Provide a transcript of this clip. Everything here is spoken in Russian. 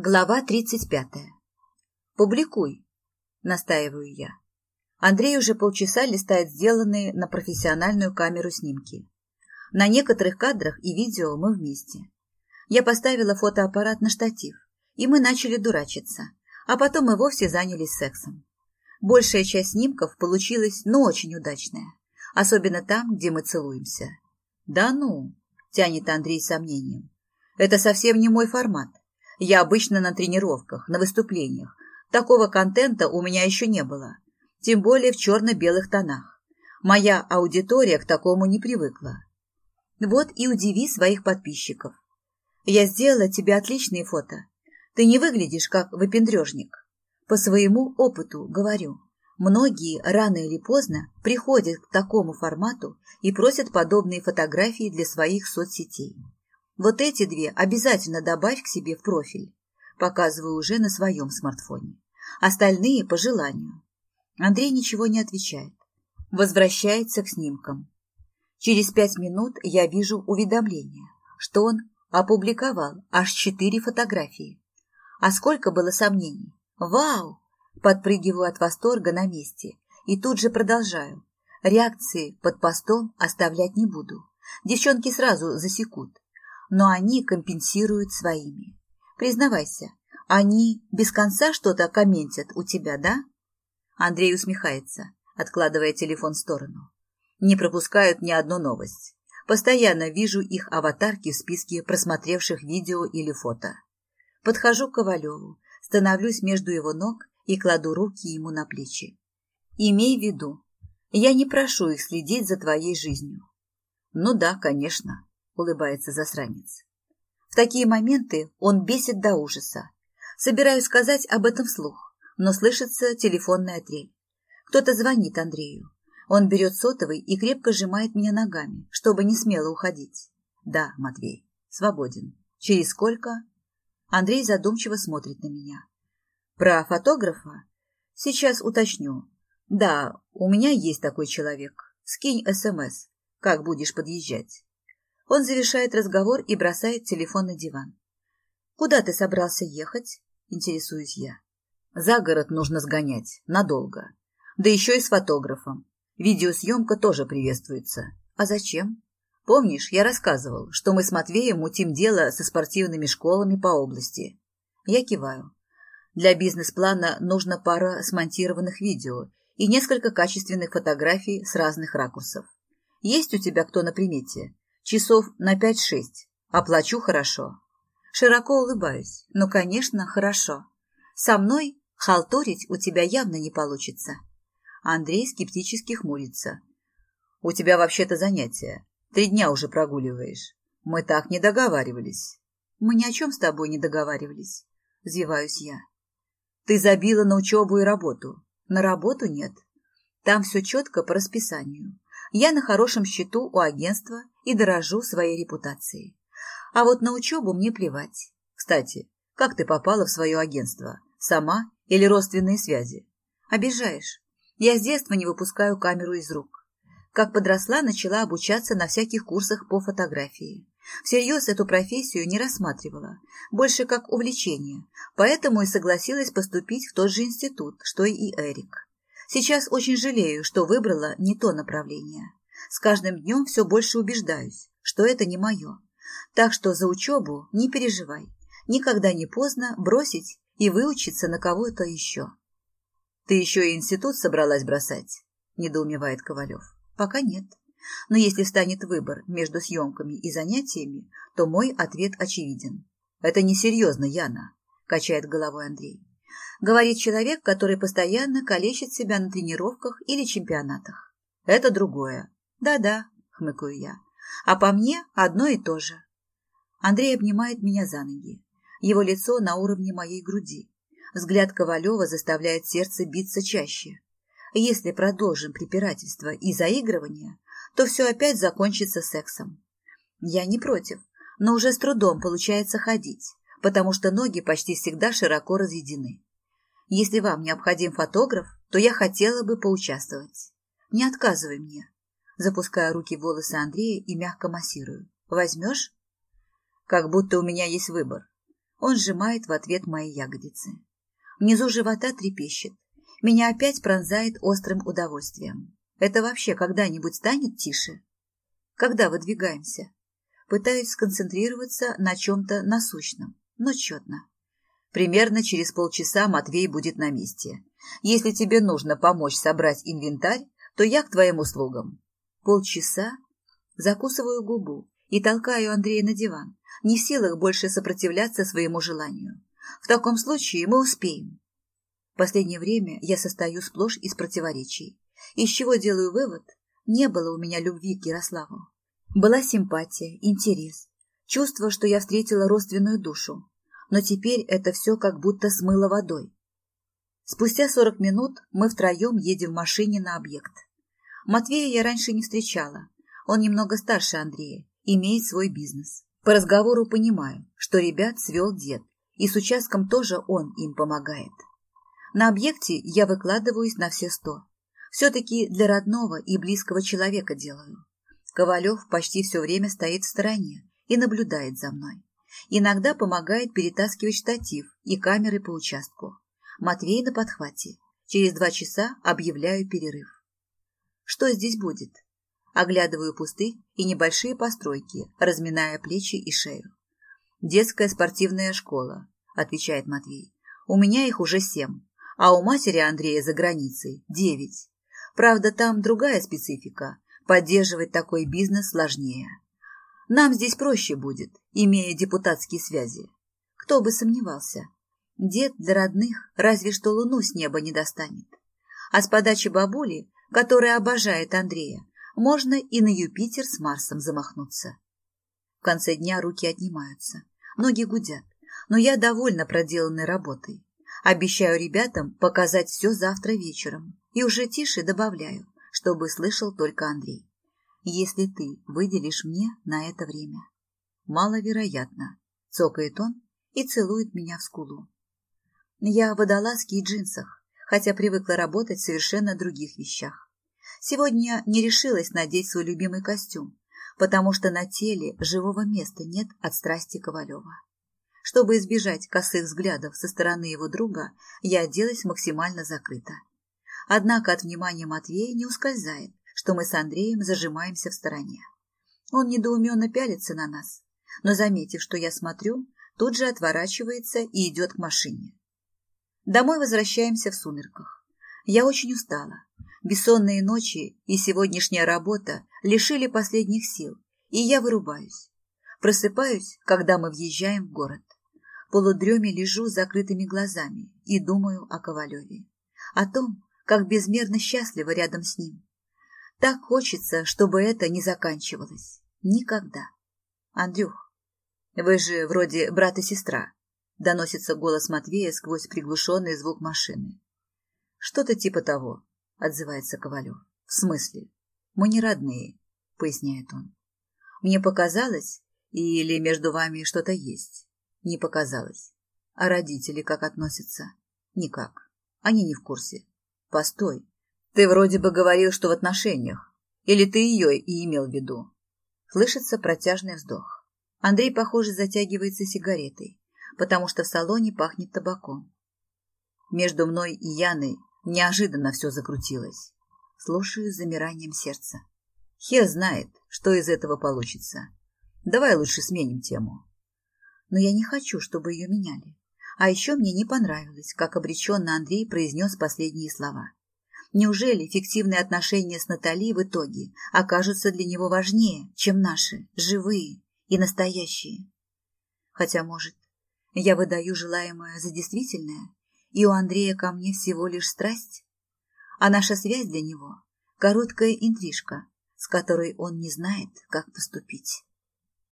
Глава тридцать пятая. «Публикуй», — настаиваю я. Андрей уже полчаса листает сделанные на профессиональную камеру снимки. На некоторых кадрах и видео мы вместе. Я поставила фотоаппарат на штатив, и мы начали дурачиться, а потом и вовсе занялись сексом. Большая часть снимков получилась, ну, очень удачная, особенно там, где мы целуемся. «Да ну», — тянет Андрей сомнением, — «это совсем не мой формат. Я обычно на тренировках, на выступлениях. Такого контента у меня еще не было. Тем более в черно-белых тонах. Моя аудитория к такому не привыкла. Вот и удиви своих подписчиков. Я сделала тебе отличные фото. Ты не выглядишь как выпендрежник. По своему опыту говорю. Многие рано или поздно приходят к такому формату и просят подобные фотографии для своих соцсетей. Вот эти две обязательно добавь к себе в профиль. Показываю уже на своем смартфоне. Остальные по желанию. Андрей ничего не отвечает. Возвращается к снимкам. Через пять минут я вижу уведомление, что он опубликовал аж четыре фотографии. А сколько было сомнений. Вау! Подпрыгиваю от восторга на месте и тут же продолжаю. Реакции под постом оставлять не буду. Девчонки сразу засекут но они компенсируют своими. Признавайся, они без конца что-то комментят у тебя, да? Андрей усмехается, откладывая телефон в сторону. Не пропускают ни одну новость. Постоянно вижу их аватарки в списке просмотревших видео или фото. Подхожу к Ковалеву, становлюсь между его ног и кладу руки ему на плечи. Имей в виду, я не прошу их следить за твоей жизнью. Ну да, конечно, улыбается засранец. В такие моменты он бесит до ужаса. Собираюсь сказать об этом вслух, но слышится телефонная трель. Кто-то звонит Андрею. Он берет сотовый и крепко сжимает меня ногами, чтобы не смело уходить. Да, Матвей, свободен. Через сколько? Андрей задумчиво смотрит на меня. Про фотографа? Сейчас уточню. Да, у меня есть такой человек. Скинь СМС, как будешь подъезжать. Он завершает разговор и бросает телефон на диван. «Куда ты собрался ехать?» – интересуюсь я. «За город нужно сгонять. Надолго. Да еще и с фотографом. Видеосъемка тоже приветствуется. А зачем? Помнишь, я рассказывал, что мы с Матвеем мутим дело со спортивными школами по области. Я киваю. Для бизнес-плана нужно пара смонтированных видео и несколько качественных фотографий с разных ракурсов. Есть у тебя кто на примете? Часов на пять-шесть. Оплачу хорошо. Широко улыбаюсь. Ну, конечно, хорошо. Со мной халтурить у тебя явно не получится. Андрей скептически хмурится. У тебя вообще-то занятия. Три дня уже прогуливаешь. Мы так не договаривались. Мы ни о чем с тобой не договаривались. Взвиваюсь я. Ты забила на учебу и работу. На работу нет. Там все четко по расписанию. Я на хорошем счету у агентства и дорожу своей репутацией. А вот на учебу мне плевать. Кстати, как ты попала в свое агентство? Сама или родственные связи? Обижаешь. Я с детства не выпускаю камеру из рук. Как подросла, начала обучаться на всяких курсах по фотографии. Всерьез эту профессию не рассматривала, больше как увлечение, поэтому и согласилась поступить в тот же институт, что и Эрик. Сейчас очень жалею, что выбрала не то направление. С каждым днем все больше убеждаюсь, что это не мое. Так что за учебу не переживай. Никогда не поздно бросить и выучиться на кого-то еще. Ты еще и институт собралась бросать? Недоумевает Ковалев. Пока нет. Но если станет выбор между съемками и занятиями, то мой ответ очевиден. Это несерьезно, Яна, качает головой Андрей говорит человек, который постоянно калечит себя на тренировках или чемпионатах. Это другое. Да-да, хмыкаю я. А по мне одно и то же. Андрей обнимает меня за ноги. Его лицо на уровне моей груди. Взгляд Ковалева заставляет сердце биться чаще. Если продолжим препирательство и заигрывание, то все опять закончится сексом. Я не против, но уже с трудом получается ходить, потому что ноги почти всегда широко разведены. Если вам необходим фотограф, то я хотела бы поучаствовать. Не отказывай мне. Запускаю руки в волосы Андрея и мягко массирую. Возьмешь? Как будто у меня есть выбор. Он сжимает в ответ мои ягодицы. Внизу живота трепещет. Меня опять пронзает острым удовольствием. Это вообще когда-нибудь станет тише? Когда выдвигаемся? Пытаюсь сконцентрироваться на чем-то насущном, но четно. Примерно через полчаса Матвей будет на месте. Если тебе нужно помочь собрать инвентарь, то я к твоим услугам. Полчаса закусываю губу и толкаю Андрея на диван, не в силах больше сопротивляться своему желанию. В таком случае мы успеем. В последнее время я состою сплошь из противоречий. Из чего делаю вывод? Не было у меня любви к Ярославу. Была симпатия, интерес, чувство, что я встретила родственную душу. Но теперь это все как будто смыло водой. Спустя сорок минут мы втроем едем в машине на объект. Матвея я раньше не встречала. Он немного старше Андрея, имеет свой бизнес. По разговору понимаю, что ребят свел дед, и с участком тоже он им помогает. На объекте я выкладываюсь на все сто. Все-таки для родного и близкого человека делаю. Ковалев почти все время стоит в стороне и наблюдает за мной. Иногда помогает перетаскивать штатив и камеры по участку. Матвей на подхвате. Через два часа объявляю перерыв. Что здесь будет? Оглядываю пустырь и небольшие постройки, разминая плечи и шею. «Детская спортивная школа», — отвечает Матвей. «У меня их уже семь, а у матери Андрея за границей девять. Правда, там другая специфика. Поддерживать такой бизнес сложнее. Нам здесь проще будет, имея депутатские связи. Кто бы сомневался. Дед для родных разве что луну с неба не достанет. А с подачи бабули, которая обожает Андрея, можно и на Юпитер с Марсом замахнуться. В конце дня руки отнимаются, ноги гудят, но я довольна проделанной работой. Обещаю ребятам показать все завтра вечером и уже тише добавляю, чтобы слышал только Андрей. Если ты выделишь мне на это время. Маловероятно, цокает он и целует меня в скулу. Я в водолазке и джинсах, хотя привыкла работать в совершенно других вещах. Сегодня не решилась надеть свой любимый костюм, потому что на теле живого места нет от страсти Ковалева. Чтобы избежать косых взглядов со стороны его друга, я оделась максимально закрыто. Однако от внимания Матвея не ускользает, что мы с Андреем зажимаемся в стороне. Он недоуменно пялится на нас, но, заметив, что я смотрю, тут же отворачивается и идет к машине. Домой возвращаемся в сумерках. Я очень устала. Бессонные ночи и сегодняшняя работа лишили последних сил, и я вырубаюсь. Просыпаюсь, когда мы въезжаем в город. Полудреме лежу с закрытыми глазами и думаю о Ковалеве. О том, как безмерно счастлива рядом с ним. Так хочется, чтобы это не заканчивалось. Никогда. Андрюх, вы же вроде брат и сестра. Доносится голос Матвея сквозь приглушенный звук машины. Что-то типа того, отзывается Ковалев. В смысле? Мы не родные, поясняет он. Мне показалось, или между вами что-то есть? Не показалось. А родители как относятся? Никак. Они не в курсе. Постой. Ты вроде бы говорил, что в отношениях. Или ты ее и имел в виду? Слышится протяжный вздох. Андрей, похоже, затягивается сигаретой, потому что в салоне пахнет табаком. Между мной и Яной неожиданно все закрутилось. Слушаю с замиранием сердца. Хер знает, что из этого получится. Давай лучше сменим тему. Но я не хочу, чтобы ее меняли. А еще мне не понравилось, как обреченно Андрей произнес последние слова. Неужели фиктивные отношения с Натали в итоге окажутся для него важнее, чем наши, живые и настоящие? Хотя, может, я выдаю желаемое за действительное, и у Андрея ко мне всего лишь страсть? А наша связь для него – короткая интрижка, с которой он не знает, как поступить.